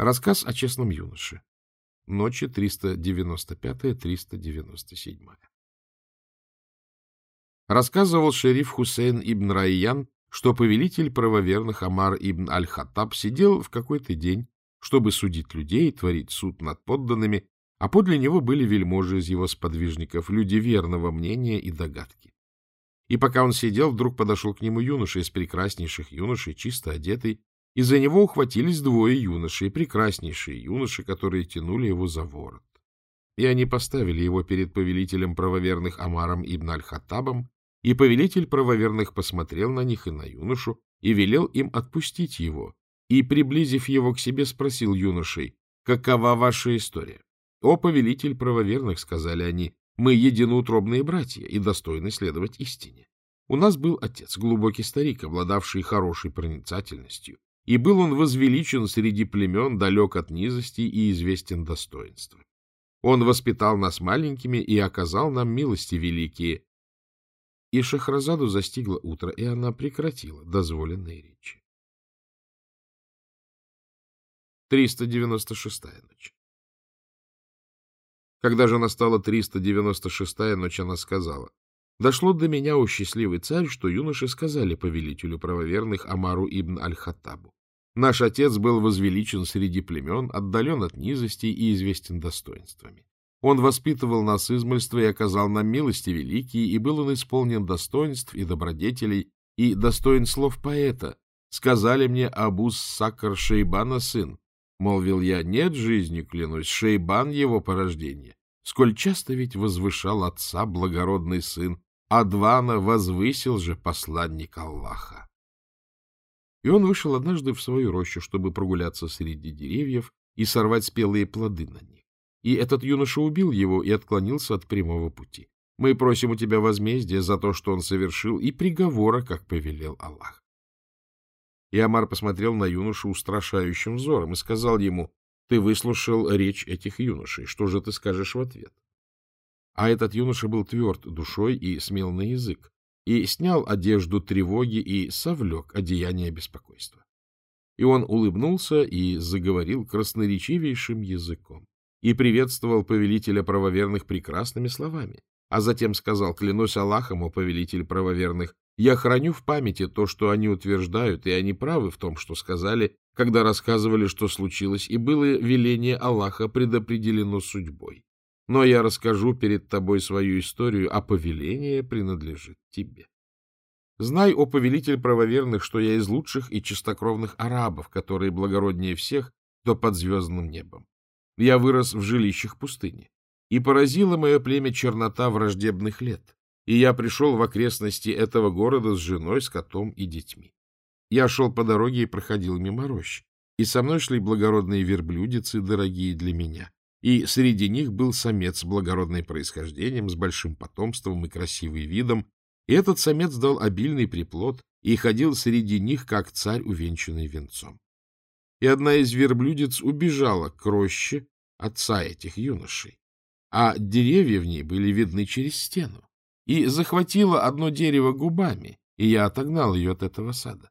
Рассказ о честном юноше. Ночи 395-397. Рассказывал шериф Хусейн ибн Райян, что повелитель правоверных Амар ибн Аль-Хаттаб сидел в какой-то день, чтобы судить людей, творить суд над подданными, а подле него были вельможи из его сподвижников, люди верного мнения и догадки. И пока он сидел, вдруг подошел к нему юноша из прекраснейших юношей, чисто одетый, и за него ухватились двое юношей, прекраснейшие юноши, которые тянули его за ворот. И они поставили его перед повелителем правоверных Амаром ибн Аль-Хаттабом, и повелитель правоверных посмотрел на них и на юношу, и велел им отпустить его, и, приблизив его к себе, спросил юношей, «Какова ваша история?» «О, повелитель правоверных», — сказали они, — «мы единоутробные братья и достойны следовать истине. У нас был отец, глубокий старик, обладавший хорошей проницательностью, и был он возвеличен среди племен, далек от низости и известен достоинством. Он воспитал нас маленькими и оказал нам милости великие. И Шахразаду застигло утро, и она прекратила дозволенные речи. 396-я ночь когда же настала 396-я ночь, она сказала, «Дошло до меня, о счастливый царь, что юноши сказали повелителю правоверных Амару ибн Аль-Хаттабу. Наш отец был возвеличен среди племен, отдален от низости и известен достоинствами. Он воспитывал нас измольства и оказал нам милости великие, и был он исполнен достоинств и добродетелей, и достоин слов поэта. Сказали мне Абус Сакар Шейбана сын, Молвил я, нет жизни, клянусь, Шейбан его порождение. Сколь часто ведь возвышал отца благородный сын, Адвана возвысил же посланник Аллаха. И он вышел однажды в свою рощу, чтобы прогуляться среди деревьев и сорвать спелые плоды на них. И этот юноша убил его и отклонился от прямого пути. Мы просим у тебя возмездия за то, что он совершил, и приговора, как повелел Аллах. И Амар посмотрел на юношу устрашающим взором и сказал ему, «Ты выслушал речь этих юношей, что же ты скажешь в ответ?» А этот юноша был тверд душой и смел на язык, и снял одежду тревоги и совлек одеяние беспокойства. И он улыбнулся и заговорил красноречивейшим языком, и приветствовал повелителя правоверных прекрасными словами, а затем сказал, клянусь Аллахом, о повелитель правоверных, я храню в памяти то, что они утверждают, и они правы в том, что сказали, когда рассказывали, что случилось, и было веление Аллаха предопределено судьбой. Но я расскажу перед тобой свою историю, а повеление принадлежит тебе. Знай, о повелитель правоверных, что я из лучших и чистокровных арабов, которые благороднее всех, то под звездным небом. Я вырос в жилищах пустыни, и поразила мое племя чернота враждебных лет и я пришел в окрестности этого города с женой, с котом и детьми. Я шел по дороге и проходил мимо рощ, и со мной шли благородные верблюдицы, дорогие для меня, и среди них был самец благородным происхождением, с большим потомством и красивым видом, и этот самец дал обильный приплод и ходил среди них, как царь, увенчанный венцом. И одна из верблюдиц убежала к роще отца этих юношей, а деревья в ней были видны через стену и захватила одно дерево губами, и я отогнал ее от этого сада.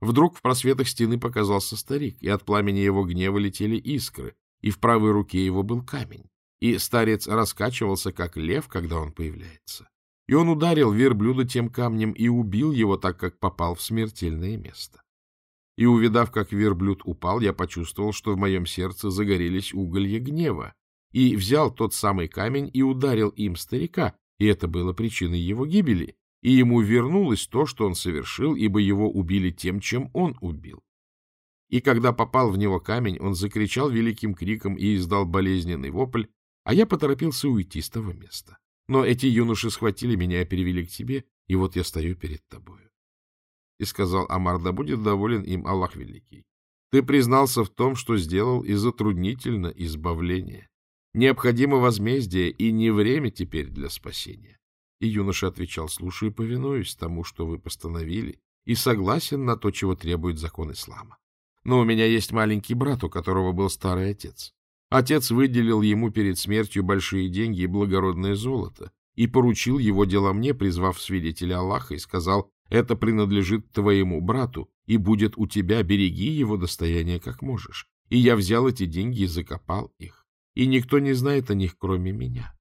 Вдруг в просветах стены показался старик, и от пламени его гнева летели искры, и в правой руке его был камень, и старец раскачивался, как лев, когда он появляется. И он ударил верблюда тем камнем и убил его, так как попал в смертельное место. И, увидав, как верблюд упал, я почувствовал, что в моем сердце загорелись уголья гнева, и взял тот самый камень и ударил им старика, и это было причиной его гибели, и ему вернулось то, что он совершил, ибо его убили тем, чем он убил. И когда попал в него камень, он закричал великим криком и издал болезненный вопль, а я поторопился уйти с того места. Но эти юноши схватили меня и перевели к тебе, и вот я стою перед тобою. И сказал Амар, да будет доволен им Аллах Великий. Ты признался в том, что сделал, и затруднительно избавление. Необходимо возмездие, и не время теперь для спасения. И юноша отвечал, слушаю и повинуюсь тому, что вы постановили, и согласен на то, чего требует закон ислама. Но у меня есть маленький брат, у которого был старый отец. Отец выделил ему перед смертью большие деньги и благородное золото, и поручил его дело мне, призвав свидетеля Аллаха, и сказал, это принадлежит твоему брату, и будет у тебя, береги его достояние как можешь и я взял эти деньги и закопал их, и никто не знает о них, кроме меня.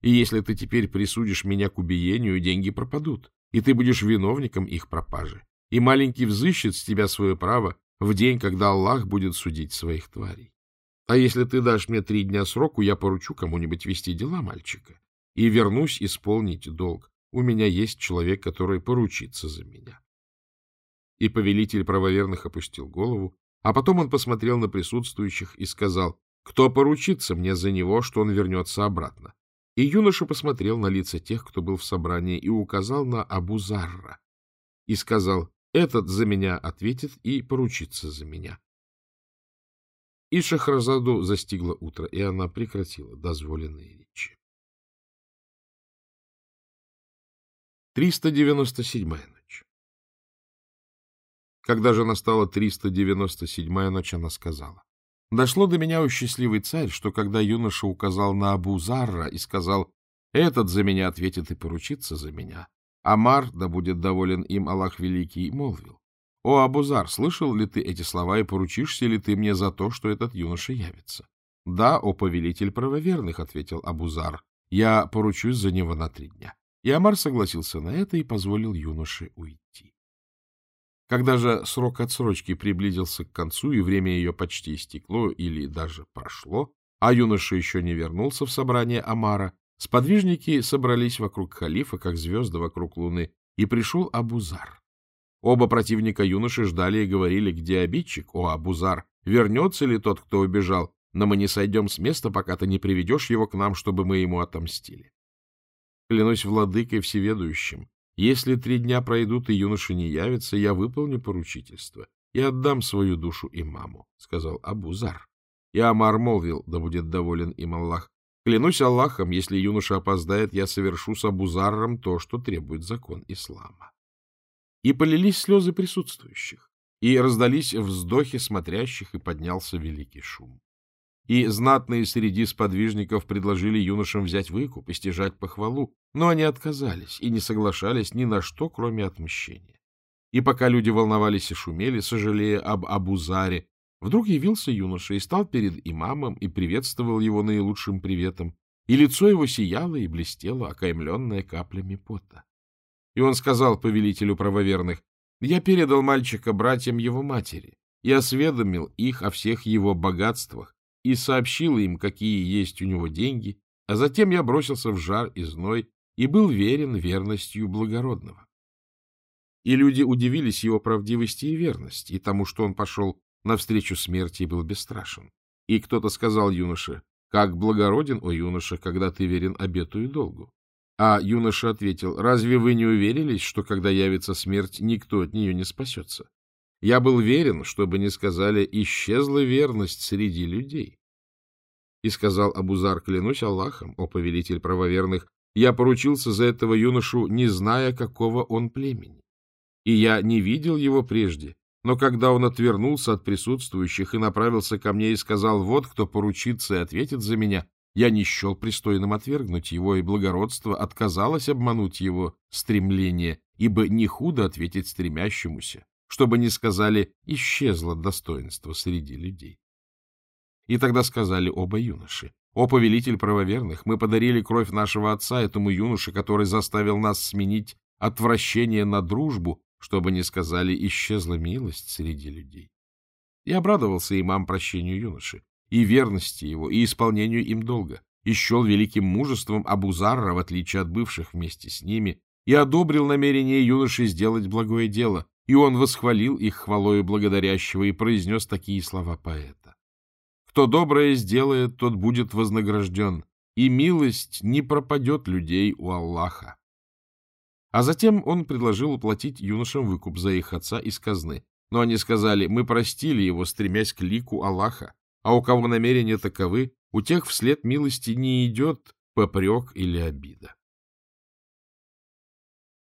И если ты теперь присудишь меня к убиению, деньги пропадут, и ты будешь виновником их пропажи, и маленький взыщет с тебя свое право в день, когда Аллах будет судить своих тварей. А если ты дашь мне три дня сроку, я поручу кому-нибудь вести дела мальчика и вернусь исполнить долг. У меня есть человек, который поручится за меня. И повелитель правоверных опустил голову, а потом он посмотрел на присутствующих и сказал, кто поручится мне за него, что он вернется обратно. И юноша посмотрел на лица тех, кто был в собрании, и указал на Абу Зарра, и сказал, этот за меня ответит и поручится за меня. И Шахразаду застигло утро, и она прекратила дозволенные речи. 397-я ночь Когда же настала 397-я ночь, она сказала, «Дошло до меня, у счастливый царь, что когда юноша указал на Абу Зарра и сказал, «Этот за меня ответит и поручится за меня», Амар, да будет доволен им Аллах Великий, молвил, «О, Абузар, слышал ли ты эти слова и поручишься ли ты мне за то, что этот юноша явится?» «Да, о повелитель правоверных», — ответил Абузар, — «я поручусь за него на три дня». И Амар согласился на это и позволил юноше уйти. Когда же срок отсрочки приблизился к концу, и время ее почти истекло или даже прошло, а юноша еще не вернулся в собрание Амара, сподвижники собрались вокруг халифа, как звезды вокруг луны, и пришел Абузар. Оба противника юноши ждали и говорили, где обидчик, о, Абузар, вернется ли тот, кто убежал, но мы не сойдем с места, пока ты не приведешь его к нам, чтобы мы ему отомстили. Клянусь владыкой всеведущим, если три дня пройдут и юноша не явится, я выполню поручительство и отдам свою душу имаму, — сказал Абузар. И Амар молвил, да будет доволен им Аллах, клянусь Аллахом, если юноша опоздает, я совершу с Абузаром то, что требует закон ислама. И полились слезы присутствующих, и раздались вздохи смотрящих, и поднялся великий шум. И знатные среди сподвижников предложили юношам взять выкуп и стяжать похвалу, но они отказались и не соглашались ни на что, кроме отмщения. И пока люди волновались и шумели, сожалея об Абузаре, вдруг явился юноша и стал перед имамом и приветствовал его наилучшим приветом, и лицо его сияло и блестело, окаймленное каплями пота. И он сказал повелителю правоверных, «Я передал мальчика братьям его матери и осведомил их о всех его богатствах и сообщил им, какие есть у него деньги, а затем я бросился в жар и зной и был верен верностью благородного». И люди удивились его правдивости и верности, и тому, что он пошел навстречу смерти был бесстрашен. И кто-то сказал юноше, «Как благороден, о юноша, когда ты верен обету и долгу!» А юноша ответил, разве вы не уверились, что когда явится смерть, никто от нее не спасется? Я был верен, чтобы не сказали, исчезла верность среди людей. И сказал Абузар, клянусь Аллахом, о повелитель правоверных, я поручился за этого юношу, не зная, какого он племени. И я не видел его прежде, но когда он отвернулся от присутствующих и направился ко мне и сказал, вот кто поручится и ответит за меня, я не счел пристойным отвергнуть его, и благородство отказалось обмануть его стремление, ибо не худо ответить стремящемуся, чтобы не сказали «исчезло достоинство среди людей». И тогда сказали оба юноши, «О, повелитель правоверных, мы подарили кровь нашего отца этому юноше, который заставил нас сменить отвращение на дружбу, чтобы не сказали «исчезла милость среди людей». И обрадовался имам прощению юноши и верности его, и исполнению им долга, и счел великим мужеством Абузарра, в отличие от бывших вместе с ними, и одобрил намерение юноши сделать благое дело, и он восхвалил их хвалою благодарящего и произнес такие слова поэта. «Кто доброе сделает, тот будет вознагражден, и милость не пропадет людей у Аллаха». А затем он предложил уплатить юношам выкуп за их отца из казны. Но они сказали, мы простили его, стремясь к лику Аллаха, а у кого намерения таковы, у тех вслед милости не идет попрек или обида.